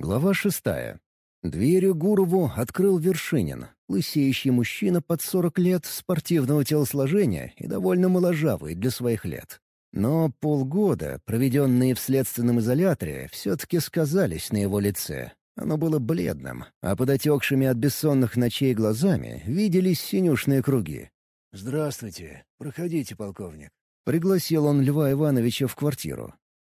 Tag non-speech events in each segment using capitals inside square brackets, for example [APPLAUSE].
Глава шестая. Дверью Гурову открыл Вершинин, лысеющий мужчина под сорок лет, спортивного телосложения и довольно моложавый для своих лет. Но полгода, проведенные в следственном изоляторе, все-таки сказались на его лице. Оно было бледным, а под отекшими от бессонных ночей глазами виделись синюшные круги. «Здравствуйте. Проходите, полковник». Пригласил он Льва Ивановича в квартиру.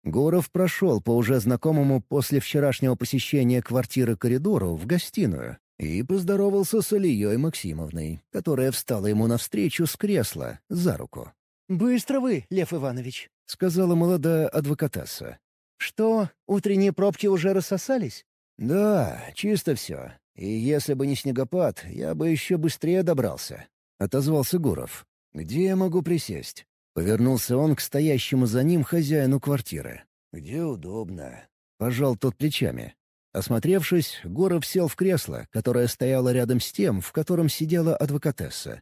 Гуров прошел по уже знакомому после вчерашнего посещения квартиры коридору в гостиную и поздоровался с Ильей Максимовной, которая встала ему навстречу с кресла, за руку. «Быстро вы, Лев Иванович», — сказала молодая адвокатесса. «Что, утренние пробки уже рассосались?» «Да, чисто все. И если бы не снегопад, я бы еще быстрее добрался», — отозвался Гуров. «Где я могу присесть?» Повернулся он к стоящему за ним хозяину квартиры. «Где удобно?» — пожал тот плечами. Осмотревшись, Гуров сел в кресло, которое стояло рядом с тем, в котором сидела адвокатесса.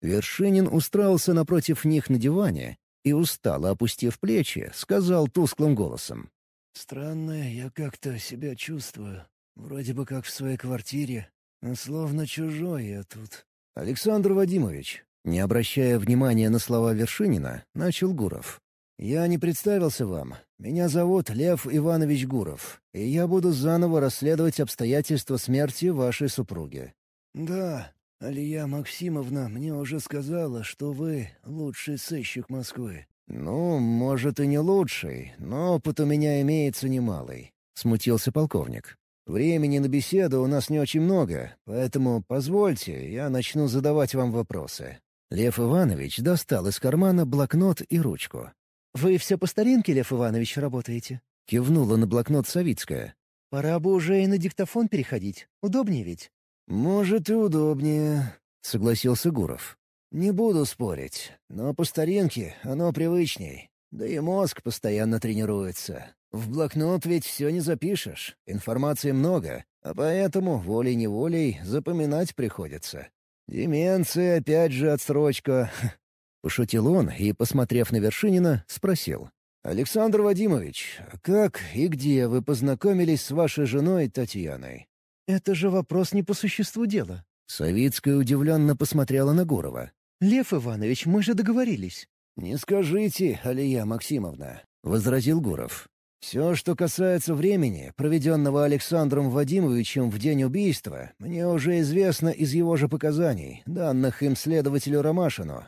Вершинин устроился напротив них на диване и, устало опустив плечи, сказал тусклым голосом. «Странно, я как-то себя чувствую. Вроде бы как в своей квартире, но словно чужой я тут». «Александр Вадимович», не обращая внимания на слова Вершинина, начал Гуров. «Я не представился вам. Меня зовут Лев Иванович Гуров, и я буду заново расследовать обстоятельства смерти вашей супруги». «Да, Алия Максимовна мне уже сказала, что вы лучший сыщик Москвы». «Ну, может, и не лучший, но опыт у меня имеется немалый», — смутился полковник. «Времени на беседу у нас не очень много, поэтому позвольте, я начну задавать вам вопросы». Лев Иванович достал из кармана блокнот и ручку. «Вы все по старинке, Лев Иванович, работаете?» — кивнула на блокнот Савицкая. «Пора бы уже и на диктофон переходить. Удобнее ведь?» «Может, и удобнее», — согласился Гуров. «Не буду спорить, но по старинке оно привычней. Да и мозг постоянно тренируется. В блокнот ведь все не запишешь, информации много, а поэтому волей-неволей запоминать приходится. «Деменция, опять же отсрочка», [LAUGHS] — пошутил он и, посмотрев на Вершинина, спросил. «Александр Вадимович, как и где вы познакомились с вашей женой Татьяной?» «Это же вопрос не по существу дела». Савицкая удивленно посмотрела на Гурова. «Лев Иванович, мы же договорились». «Не скажите, Алия Максимовна», — возразил Гуров. Все, что касается времени, проведенного Александром Вадимовичем в день убийства, мне уже известно из его же показаний, данных им следователю Ромашину.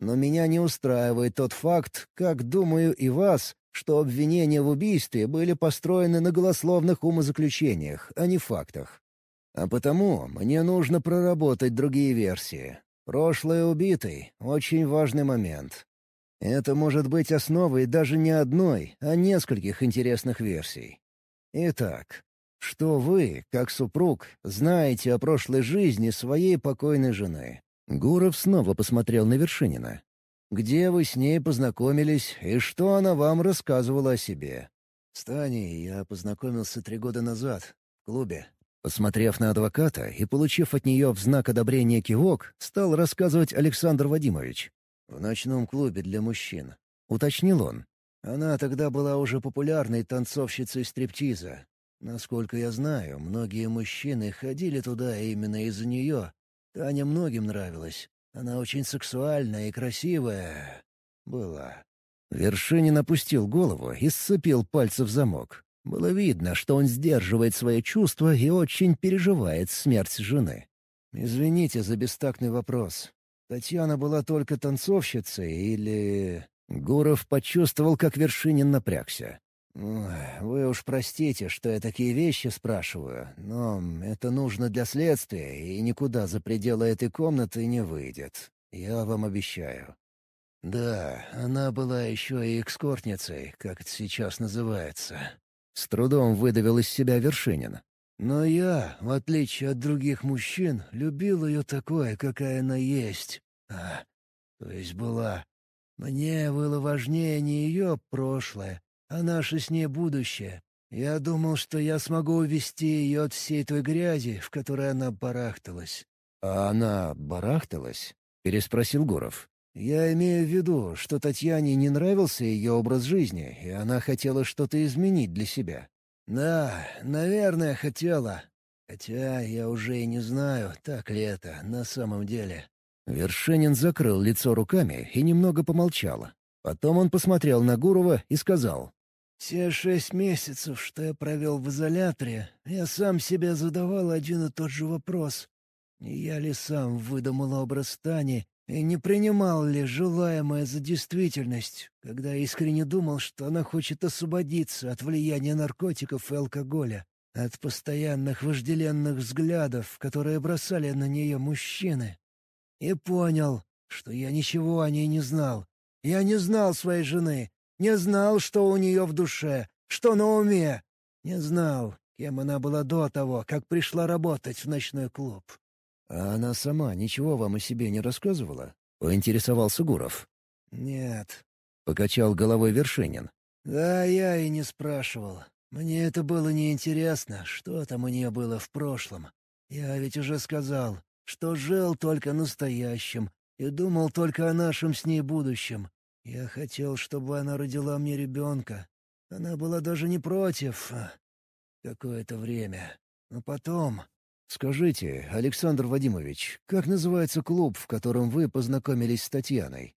Но меня не устраивает тот факт, как думаю и вас, что обвинения в убийстве были построены на голословных умозаключениях, а не фактах. А потому мне нужно проработать другие версии. Прошлое убитый — очень важный момент. Это может быть основой даже не одной, а нескольких интересных версий. Итак, что вы, как супруг, знаете о прошлой жизни своей покойной жены? Гуров снова посмотрел на Вершинина. Где вы с ней познакомились и что она вам рассказывала о себе? С Таней я познакомился три года назад, в клубе. Посмотрев на адвоката и получив от нее в знак одобрения кивок, стал рассказывать Александр Вадимович. В ночном клубе для мужчин. Уточнил он. Она тогда была уже популярной танцовщицей стриптиза. Насколько я знаю, многие мужчины ходили туда именно из-за нее. Таня многим нравилась. Она очень сексуальная и красивая. Была. Вершинин опустил голову и сцепил пальцы в замок. Было видно, что он сдерживает свои чувства и очень переживает смерть жены. «Извините за бестактный вопрос. Татьяна была только танцовщицей или...» Гуров почувствовал, как Вершинин напрягся. «Вы уж простите, что я такие вещи спрашиваю, но это нужно для следствия, и никуда за пределы этой комнаты не выйдет. Я вам обещаю». «Да, она была еще и экскортницей, как это сейчас называется». С трудом выдавил из себя Вершинин. Но я, в отличие от других мужчин, любил ее такой, какая она есть. А, то есть была. Мне было важнее не ее прошлое, а наше с ней будущее. Я думал, что я смогу увести ее от всей той грязи, в которой она барахталась. «А она барахталась?» — переспросил Гуров. «Я имею в виду, что Татьяне не нравился ее образ жизни, и она хотела что-то изменить для себя. «Да, наверное, хотела. Хотя я уже и не знаю, так ли это на самом деле». Вершинин закрыл лицо руками и немного помолчал. Потом он посмотрел на Гурова и сказал. «Все шесть месяцев, что я провел в изоляторе, я сам себе задавал один и тот же вопрос. Не я ли сам выдумал образ Тани и не принимал ли желаемое за действительность, когда искренне думал, что она хочет освободиться от влияния наркотиков и алкоголя, от постоянных вожделенных взглядов, которые бросали на нее мужчины. И понял, что я ничего о ней не знал. Я не знал своей жены, не знал, что у нее в душе, что на уме. Не знал, кем она была до того, как пришла работать в ночной клуб. «А она сама ничего вам о себе не рассказывала?» — поинтересовался Гуров. «Нет», — покачал головой Вершинин. «Да, я и не спрашивал. Мне это было неинтересно, что там у нее было в прошлом. Я ведь уже сказал, что жил только настоящим и думал только о нашем с ней будущем. Я хотел, чтобы она родила мне ребенка. Она была даже не против. А, какое-то время. Но потом... «Скажите, Александр Вадимович, как называется клуб, в котором вы познакомились с Татьяной?»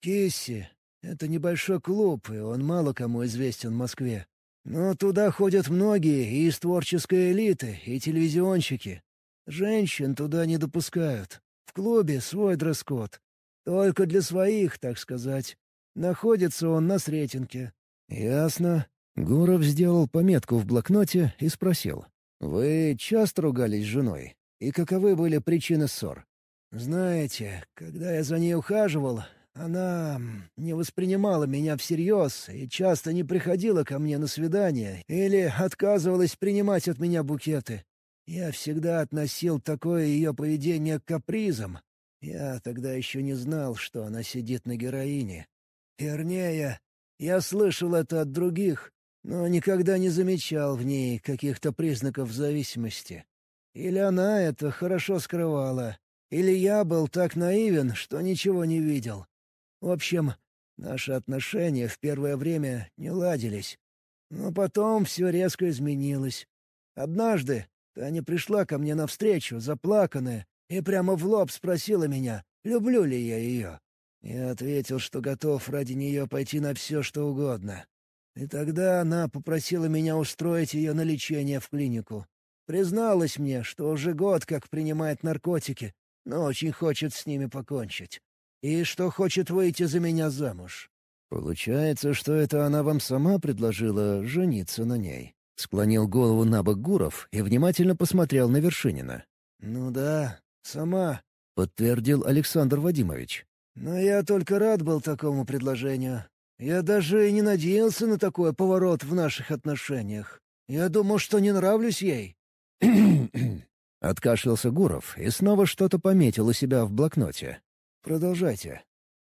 «Кисси. Это небольшой клуб, и он мало кому известен в Москве. Но туда ходят многие и из творческой элиты, и телевизионщики. Женщин туда не допускают. В клубе свой дресс-код. Только для своих, так сказать. Находится он на Сретенке». «Ясно». Гуров сделал пометку в блокноте и спросил. «Вы часто ругались с женой? И каковы были причины ссор?» «Знаете, когда я за ней ухаживал, она не воспринимала меня всерьез и часто не приходила ко мне на свидание или отказывалась принимать от меня букеты. Я всегда относил такое ее поведение к капризам. Я тогда еще не знал, что она сидит на героине. Вернее, я слышал это от других, но никогда не замечал в ней каких-то признаков зависимости. Или она это хорошо скрывала, или я был так наивен, что ничего не видел. В общем, наши отношения в первое время не ладились. Но потом все резко изменилось. Однажды Таня пришла ко мне навстречу, заплаканная, и прямо в лоб спросила меня, люблю ли я ее. Я ответил, что готов ради нее пойти на все, что угодно. И тогда она попросила меня устроить ее на лечение в клинику. Призналась мне, что уже год как принимает наркотики, но очень хочет с ними покончить. И что хочет выйти за меня замуж. «Получается, что это она вам сама предложила жениться на ней?» Склонил голову на бок Гуров и внимательно посмотрел на Вершинина. «Ну да, сама», — подтвердил Александр Вадимович. «Но я только рад был такому предложению. Я даже и не надеялся на такой поворот в наших отношениях. Я думал, что не нравлюсь ей». [CLEARS THROAT] Откашлялся Гуров и снова что-то пометил у себя в блокноте. «Продолжайте».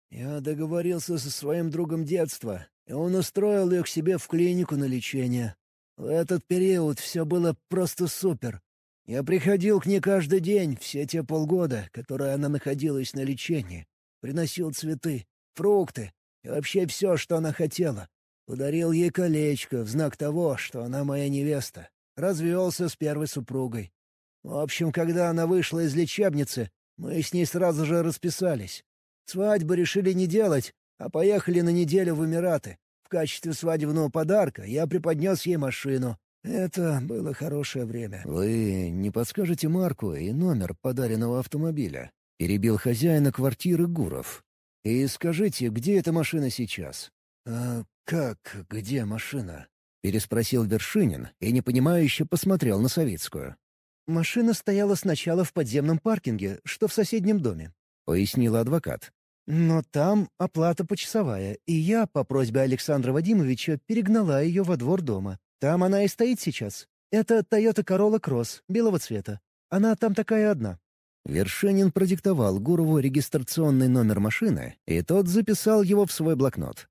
«Я договорился со своим другом детства, и он устроил ее к себе в клинику на лечение. В этот период все было просто супер. Я приходил к ней каждый день все те полгода, которые она находилась на лечении. Приносил цветы, фрукты, и вообще все, что она хотела. Подарил ей колечко в знак того, что она моя невеста. Развелся с первой супругой. В общем, когда она вышла из лечебницы, мы с ней сразу же расписались. Свадьбы решили не делать, а поехали на неделю в Эмираты. В качестве свадебного подарка я преподнес ей машину. Это было хорошее время. «Вы не подскажете марку и номер подаренного автомобиля?» — перебил хозяина квартиры Гуров. «И скажите, где эта машина сейчас?» «А как, где машина?» — переспросил Вершинин и непонимающе посмотрел на Савицкую. «Машина стояла сначала в подземном паркинге, что в соседнем доме», — пояснила адвокат. «Но там оплата почасовая, и я, по просьбе Александра Вадимовича, перегнала ее во двор дома. Там она и стоит сейчас. Это Toyota Corolla Cross, белого цвета. Она там такая одна». Вершинин продиктовал Гурову регистрационный номер машины, и тот записал его в свой блокнот.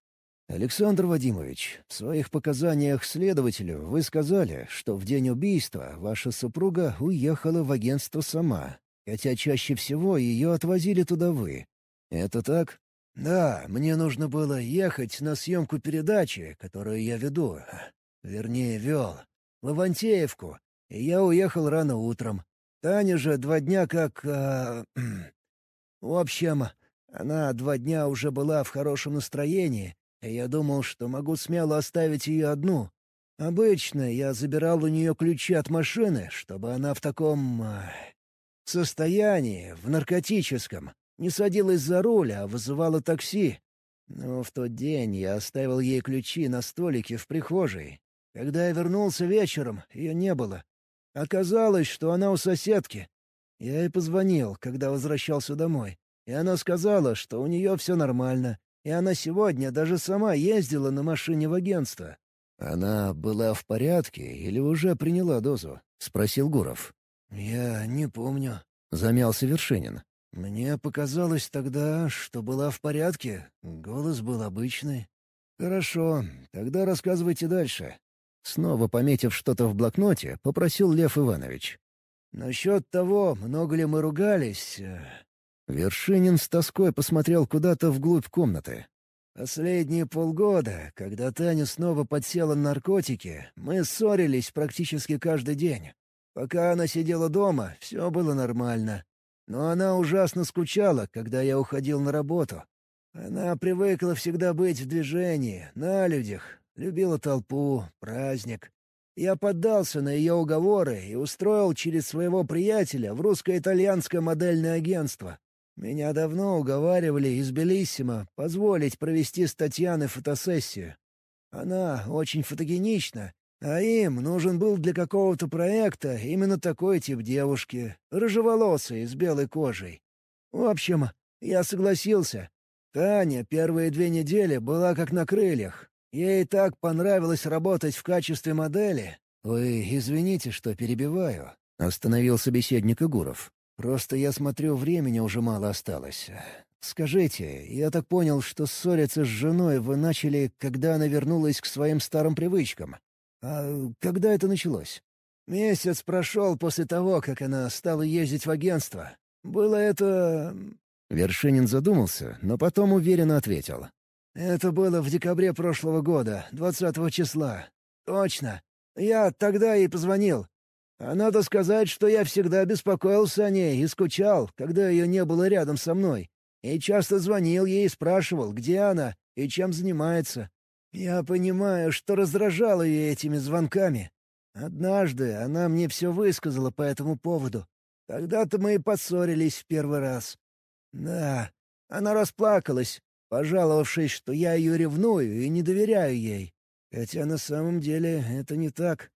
«Александр Вадимович, в своих показаниях следователю вы сказали, что в день убийства ваша супруга уехала в агентство сама, хотя чаще всего ее отвозили туда вы. Это так?» «Да, мне нужно было ехать на съемку передачи, которую я веду. Вернее, вел. в Ивантеевку, и я уехал рано утром. Таня же два дня как... А... [CLEARS THROAT] В общем, она два дня уже была в хорошем настроении, и я думал, что могу смело оставить ее одну. Обычно я забирал у нее ключи от машины, чтобы она в таком... А, состоянии, в наркотическом, не садилась за руль, а вызывала такси. Но в тот день я оставил ей ключи на столике в прихожей. Когда я вернулся вечером, ее не было. Оказалось, что она у соседки. Я ей позвонил, когда возвращался домой, и она сказала, что у нее все нормально, и она сегодня даже сама ездила на машине в агентство. «Она была в порядке или уже приняла дозу?» — спросил Гуров. «Я не помню», — замялся Вершинин. «Мне показалось тогда, что была в порядке. Голос был обычный». «Хорошо, тогда рассказывайте дальше». Снова пометив что-то в блокноте, попросил Лев Иванович. «Насчет того, много ли мы ругались...» э, Вершинин с тоской посмотрел куда-то вглубь комнаты. «Последние полгода, когда Таня снова подсела на наркотики, мы ссорились практически каждый день. Пока она сидела дома, все было нормально. Но она ужасно скучала, когда я уходил на работу. Она привыкла всегда быть в движении, на людях, любила толпу, праздник. Я поддался на ее уговоры и устроил через своего приятеля в русско-итальянское модельное агентство. Меня давно уговаривали из Белиссимо позволить провести с Татьяной фотосессию. Она очень фотогенична а им нужен был для какого-то проекта именно такой тип девушки, рыжеволосой, с белой кожей. В общем, я согласился. Таня первые две недели была как на крыльях. Ей так понравилось работать в качестве модели. «Вы извините, что перебиваю», — остановил собеседник Игуров. «Просто я смотрю, времени уже мало осталось. Скажите, я так понял, что ссориться с женой вы начали, когда она вернулась к своим старым привычкам. «А когда это началось?» «Месяц прошел после того, как она стала ездить в агентство. Было это...» Вершинин задумался, но потом уверенно ответил. «Это было в декабре прошлого года, 20 числа. Точно. Я тогда ей позвонил. А надо сказать, что я всегда беспокоился о ней и скучал, когда ее не было рядом со мной. И часто звонил ей и спрашивал, где она и чем занимается. Я понимаю, что раздражал ее этими звонками. Однажды она мне все высказала по этому поводу. Тогда-то мы и поссорились в первый раз. Да, она расплакалась, пожаловавшись, что я ее ревную и не доверяю ей. Хотя на самом деле это не так.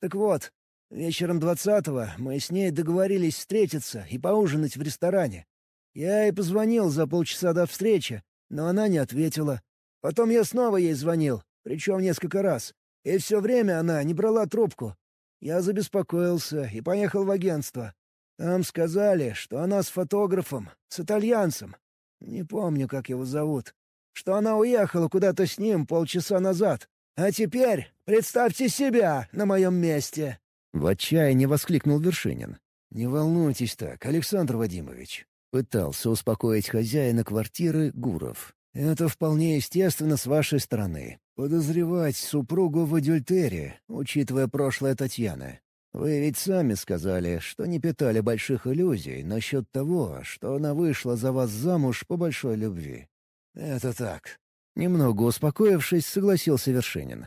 Так вот, вечером двадцатого мы с ней договорились встретиться и поужинать в ресторане. Я ей позвонил за полчаса до встречи, но она не ответила. Потом я снова ей звонил, причем несколько раз, и все время она не брала трубку. Я забеспокоился и поехал в агентство. Там сказали, что она с фотографом, с итальянцем. Не помню, как его зовут. Что она уехала куда-то с ним полчаса назад. А теперь представьте себя на моем месте!» В отчаянии воскликнул Вершинин. «Не волнуйтесь так, Александр Вадимович», — пытался успокоить хозяина квартиры Гуров. Это вполне естественно с вашей стороны. Подозревать супругу в адюльтере, учитывая прошлое Татьяны. Вы ведь сами сказали, что не питали больших иллюзий насчет того, что она вышла за вас замуж по большой любви. Это так. Немного успокоившись, согласился Вершинин.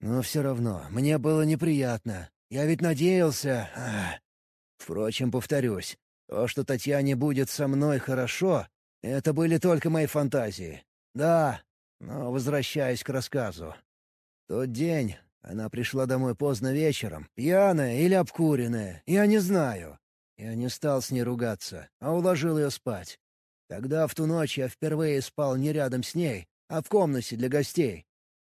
Но все равно, мне было неприятно. Я ведь надеялся... Впрочем, повторюсь, то, что Татьяне будет со мной хорошо, это были только мои фантазии. Да, но возвращаясь к рассказу. Тот день она пришла домой поздно вечером, пьяная или обкуренная, я не знаю. Я не стал с ней ругаться, а уложил ее спать. Тогда в ту ночь я впервые спал не рядом с ней, а в комнате для гостей.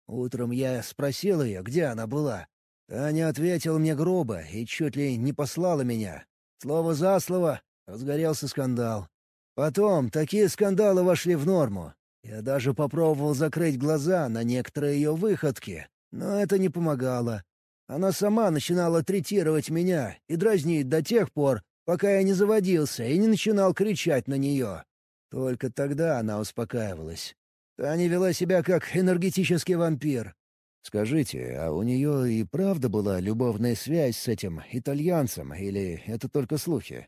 Утром я спросил ее, где она была. Таня ответила мне грубо и чуть ли не послала меня. Слово за слово разгорелся скандал. Потом такие скандалы вошли в норму. Я даже попробовал закрыть глаза на некоторые ее выходки, но это не помогало. Она сама начинала третировать меня и дразнить до тех пор, пока я не заводился и не начинал кричать на нее. Только тогда она успокаивалась. Таня вела себя как энергетический вампир. Скажите, а у нее и правда была любовная связь с этим итальянцем, или это только слухи?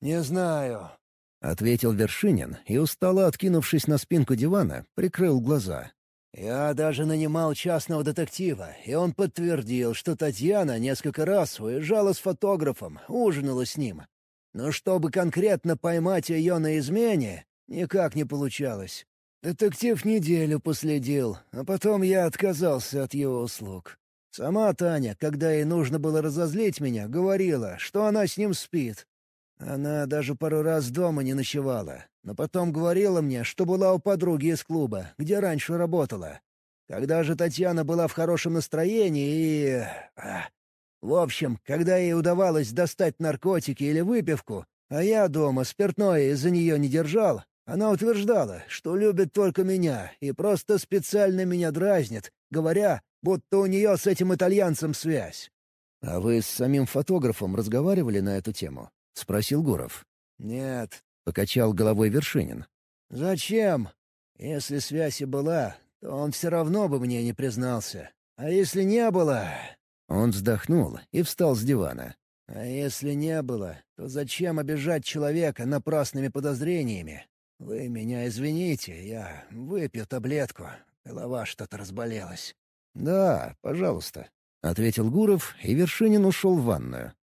«Не знаю», — ответил Вершинин и, устало откинувшись на спинку дивана, прикрыл глаза. «Я даже нанимал частного детектива, и он подтвердил, что Татьяна несколько раз уезжала с фотографом, ужинала с ним. Но чтобы конкретно поймать ее на измене, никак не получалось. Детектив неделю последил, а потом я отказался от его услуг. Сама Таня, когда ей нужно было разозлить меня, говорила, что она с ним спит. Она даже пару раз дома не ночевала, но потом говорила мне, что была у подруги из клуба, где раньше работала. Когда же Татьяна была в хорошем настроении и... В общем, когда ей удавалось достать наркотики или выпивку, а я дома спиртное из-за нее не держал, она утверждала, что любит только меня и просто специально меня дразнит, говоря, будто у нее с этим итальянцем связь. «А вы с самим фотографом разговаривали на эту тему?» — спросил Гуров. «Нет», — покачал головой Вершинин. «Зачем? Если связь и была, то он все равно бы мне не признался. А если не было...» Он вздохнул и встал с дивана. «А если не было, то зачем обижать человека напрасными подозрениями? «Вы меня извините, я выпью таблетку. Голова что-то разболелась». «Да, пожалуйста», — ответил Гуров, и Вершинин ушел в ванную.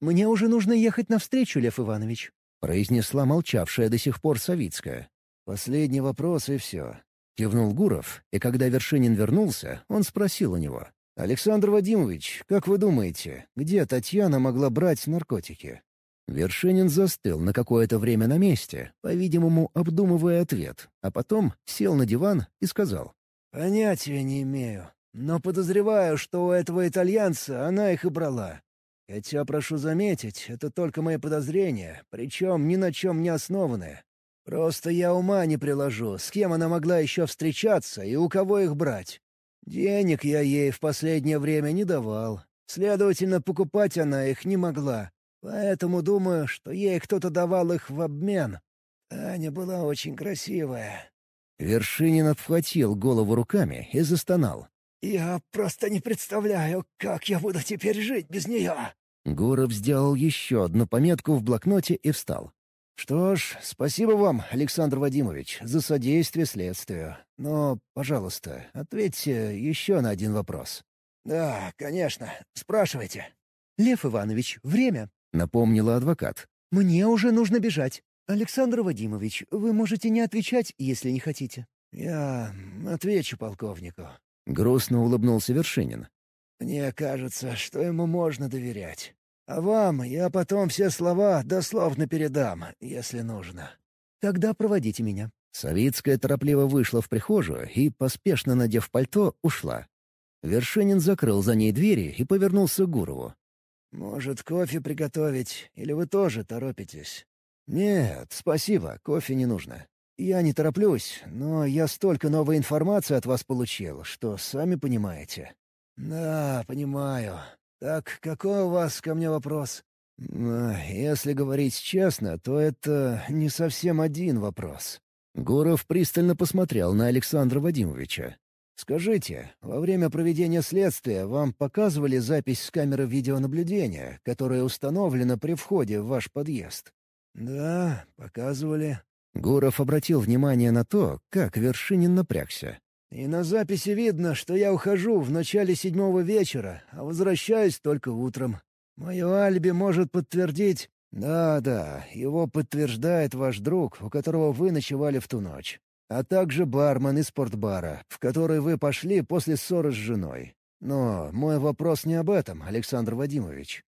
«Мне уже нужно ехать навстречу, Лев Иванович», — произнесла молчавшая до сих пор Савицкая. «Последний вопрос, и все». Кивнул Гуров, и когда Вершинин вернулся, он спросил у него. «Александр Вадимович, как вы думаете, где Татьяна могла брать наркотики?» Вершинин застыл на какое-то время на месте, по-видимому, обдумывая ответ, а потом сел на диван и сказал. «Понятия не имею, но подозреваю, что у этого итальянца она их и брала. Хотя, прошу заметить, это только мои подозрения, причем ни на чем не основанные. Просто я ума не приложу, с кем она могла еще встречаться и у кого их брать. Денег я ей в последнее время не давал, следовательно, покупать она их не могла. Поэтому думаю, что ей кто-то давал их в обмен. Аня была очень красивая». Вершинин обхватил голову руками и застонал. «Я просто не представляю, как я буду теперь жить без нее!» Гуров сделал еще одну пометку в блокноте и встал. «Что ж, спасибо вам, Александр Вадимович, за содействие следствию. Но, пожалуйста, ответьте еще на один вопрос». «Да, конечно. Спрашивайте». «Лев Иванович, время!» — напомнила адвокат. «Мне уже нужно бежать. Александр Вадимович, вы можете не отвечать, если не хотите». «Я отвечу полковнику», — грустно улыбнулся Вершинин. «Мне кажется, что ему можно доверять. А вам я потом все слова дословно передам, если нужно». «Тогда проводите меня». Савицкая торопливо вышла в прихожую и, поспешно надев пальто, ушла. Вершинин закрыл за ней двери и повернулся к Гурову. «Может, кофе приготовить? Или вы тоже торопитесь?» «Нет, спасибо, кофе не нужно. Я не тороплюсь, но я столько новой информации от вас получил, что сами понимаете». «Да, понимаю. Так какой у вас ко мне вопрос?» «Если говорить честно, то это не совсем один вопрос». Гуров пристально посмотрел на Александра Вадимовича. «Скажите, во время проведения следствия вам показывали запись с камеры видеонаблюдения, которая установлена при входе в ваш подъезд?» «Да, показывали». Гуров обратил внимание на то, как Вершинин напрягся. «И на записи видно, что я ухожу в начале седьмого вечера, а возвращаюсь только утром. Мое алиби может подтвердить...» «Да-да, его подтверждает ваш друг, у которого вы ночевали в ту ночь а также бармен из спортбара, в который вы пошли после ссоры с женой. Но мой вопрос не об этом, Александр Вадимович».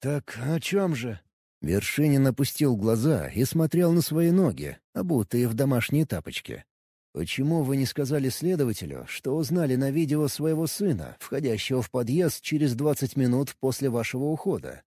«Так о чем же?» Вершинин опустил глаза и смотрел на свои ноги, обутые в домашние тапочки. «Почему вы не сказали следователю, что узнали на видео своего сына, входящего в подъезд через двадцать минут после вашего ухода?»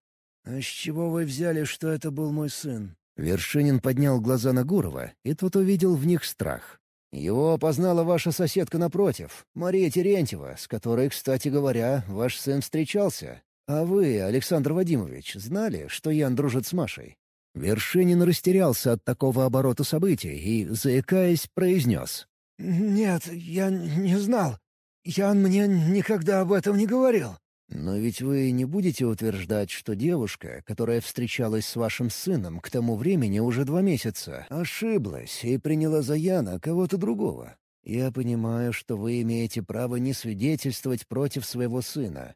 «А с чего вы взяли, что это был мой сын?» Вершинин поднял глаза на Гурова, и тот увидел в них страх. «Его опознала ваша соседка напротив, Мария Терентьева, с которой, кстати говоря, ваш сын встречался. А вы, Александр Вадимович, знали, что Ян дружит с Машей?» Вершинин растерялся от такого оборота событий и, заикаясь, произнес. «Нет, я не знал. Ян мне никогда об этом не говорил». «Но ведь вы не будете утверждать, что девушка, которая встречалась с вашим сыном к тому времени уже два месяца, ошиблась и приняла за Яна кого-то другого. Я понимаю, что вы имеете право не свидетельствовать против своего сына».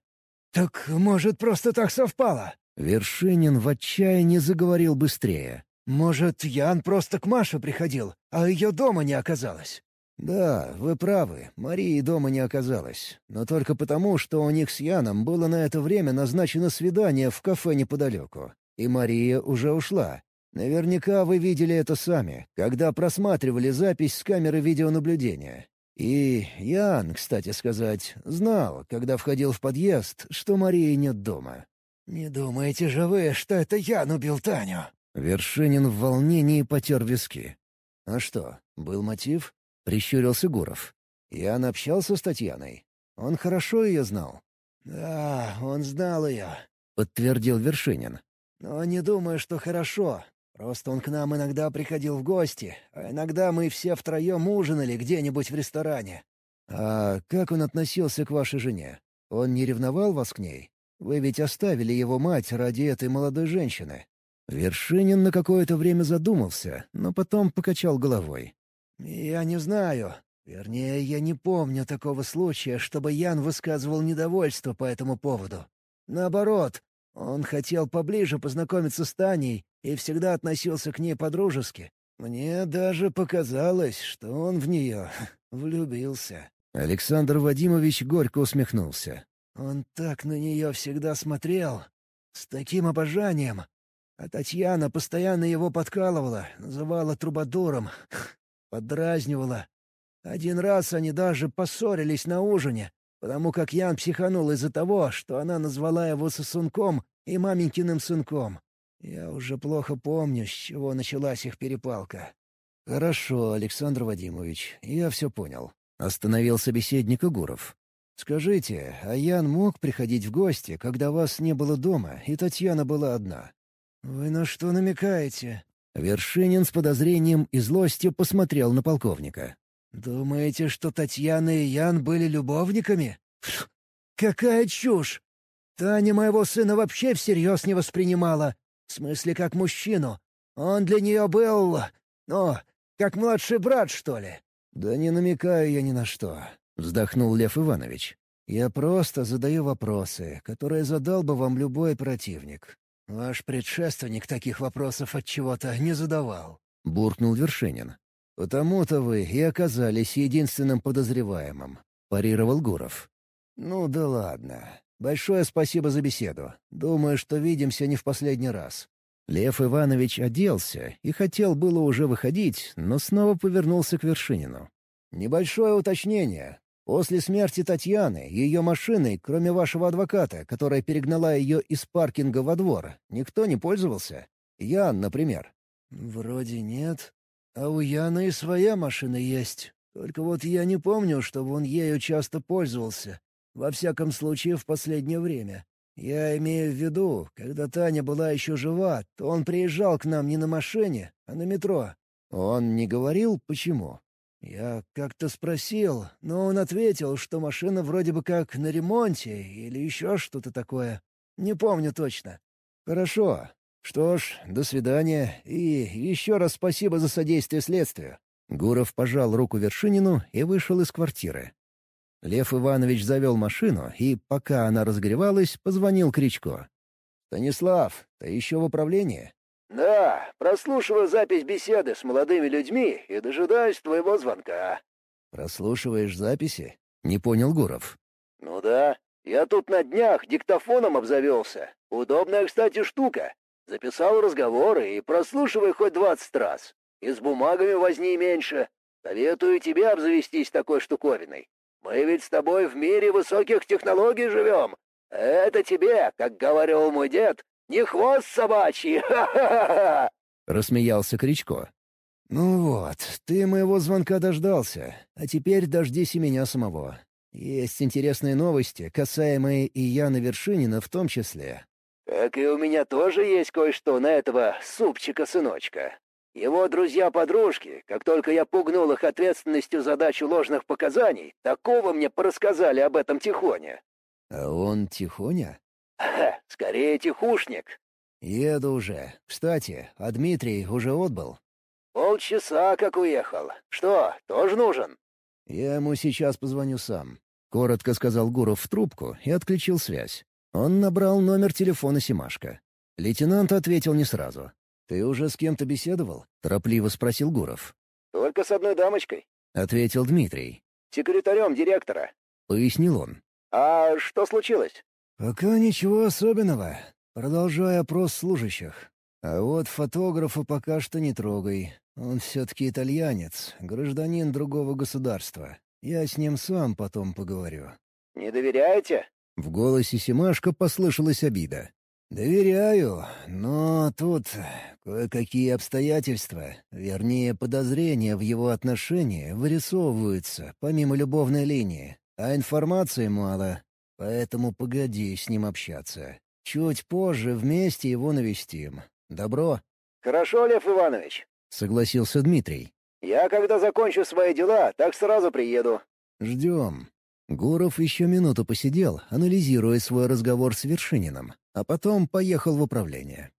«Так, может, просто так совпало?» Вершинин в отчаянии заговорил быстрее. «Может, Ян просто к Маше приходил, а ее дома не оказалось?» «Да, вы правы, Марии дома не оказалось. Но только потому, что у них с Яном было на это время назначено свидание в кафе неподалеку. И Мария уже ушла. Наверняка вы видели это сами, когда просматривали запись с камеры видеонаблюдения. И Ян, кстати сказать, знал, когда входил в подъезд, что Марии нет дома. «Не думаете же вы, что это Ян убил Таню?» Вершинин в волнении потер виски. «А что, был мотив?» — прищурился Гуров. Ян общался с Татьяной. Он хорошо ее знал. «Да, он знал ее», — подтвердил Вершинин. «Но не думаю, что хорошо. Просто он к нам иногда приходил в гости, а иногда мы все втроем ужинали где-нибудь в ресторане». «А как он относился к вашей жене? Он не ревновал вас к ней? Вы ведь оставили его мать ради этой молодой женщины». Вершинин на какое-то время задумался, но потом покачал головой. «Я не знаю. Вернее, я не помню такого случая, чтобы Ян высказывал недовольство по этому поводу. Наоборот, он хотел поближе познакомиться с Таней и всегда относился к ней по-дружески. Мне даже показалось, что он в нее [LAUGHS] влюбился». Александр Вадимович горько усмехнулся. «Он так на нее всегда смотрел, с таким обожанием. А Татьяна постоянно его подкалывала, называла трубадуром, [LAUGHS] подразнивала. Один раз они даже поссорились на ужине, потому как Ян психанул из-за того, что она назвала его сосунком и маменькиным сынком. Я уже плохо помню, с чего началась их перепалка. «Хорошо, Александр Вадимович, я все понял», — остановил собеседник Гуров. «Скажите, а Ян мог приходить в гости, когда вас не было дома, и Татьяна была одна?» «Вы на что намекаете?» Вершинин с подозрением и злостью посмотрел на полковника. «Думаете, что Татьяна и Ян были любовниками? Какая чушь! Таня моего сына вообще всерьез не воспринимала. В смысле, как мужчину. Он для нее был... ну, как младший брат, что ли?» «Да не намекаю я ни на что», — вздохнул Лев Иванович. «Я просто задаю вопросы, которые задал бы вам любой противник. «Ваш предшественник таких вопросов от чего-то не задавал», — буркнул Вершинин. «Потому-то вы и оказались единственным подозреваемым», — парировал Гуров. «Ну да ладно. Большое спасибо за беседу. Думаю, что видимся не в последний раз». Лев Иванович оделся и хотел было уже выходить, но снова повернулся к Вершинину. «Небольшое уточнение. После смерти Татьяны ее машиной, кроме вашего адвоката, которая перегнала ее из паркинга во двор, никто не пользовался? Ян, например». «Вроде нет. А у Яна и своя машина есть. Только вот я не помню, чтобы он ею часто пользовался. Во всяком случае, в последнее время. Я имею в виду, когда Таня была еще жива, то он приезжал к нам не на машине, а на метро». «Он не говорил, почему?» Я как-то спросил, но он ответил, что машина вроде бы как на ремонте или еще что-то такое. Не помню точно. «Хорошо. Что ж, до свидания и еще раз спасибо за содействие следствию». Гуров пожал руку Вершинину и вышел из квартиры. Лев Иванович завел машину и, пока она разгревалась, позвонил Кричко. «Станислав, ты еще в управлении?» «Да, прослушиваю запись беседы с молодыми людьми и дожидаюсь твоего звонка». «Прослушиваешь записи?» — не понял Гуров. «Ну да. Я тут на днях диктофоном обзавелся. Удобная, кстати, штука. Записал разговоры и прослушивай хоть двадцать раз. И с бумагами возни меньше. Советую тебе обзавестись такой штуковиной. Мы ведь с тобой в мире высоких технологий живем. Это тебе, как говорил мой дед, не хвост собачий! Ха-ха-ха!» [LAUGHS] — рассмеялся Кричко. «Ну вот, ты моего звонка дождался, а теперь дождись и меня самого. Есть интересные новости, касаемые и Яна Вершинина в том числе». «Так и у меня тоже есть кое-что на этого супчика-сыночка. Его друзья-подружки, как только я пугнул их ответственностью за дачу ложных показаний, такого мне порассказали об этом Тихоне. А он Тихоня? Ха, [LAUGHS] скорее Тихушник. Еду уже. Кстати, а Дмитрий уже отбыл? Полчаса как уехал. Что, тоже нужен? Я ему сейчас позвоню сам. Коротко сказал Гуров в трубку и отключил связь. Он набрал номер телефона Симашка. Лейтенант ответил не сразу. «Ты уже с кем-то беседовал?» — торопливо спросил Гуров. «Только с одной дамочкой», — ответил Дмитрий. «Секретарем директора», — пояснил он. «А что случилось?» «Пока ничего особенного. Продолжай опрос служащих. А вот фотографа пока что не трогай. Он все-таки итальянец, гражданин другого государства. Я с ним сам потом поговорю». «Не доверяете?» В голосе Симашка послышалась обида. «Доверяю, но тут кое-какие обстоятельства, вернее, подозрения в его отношении вырисовываются, помимо любовной линии, а информации мало, поэтому погоди с ним общаться. Чуть позже вместе его навестим. Добро?» «Хорошо, Лев Иванович», — согласился Дмитрий. «Я, когда закончу свои дела, так сразу приеду». «Ждем». Гуров еще минуту посидел, анализируя свой разговор с Вершининым, а потом поехал в управление.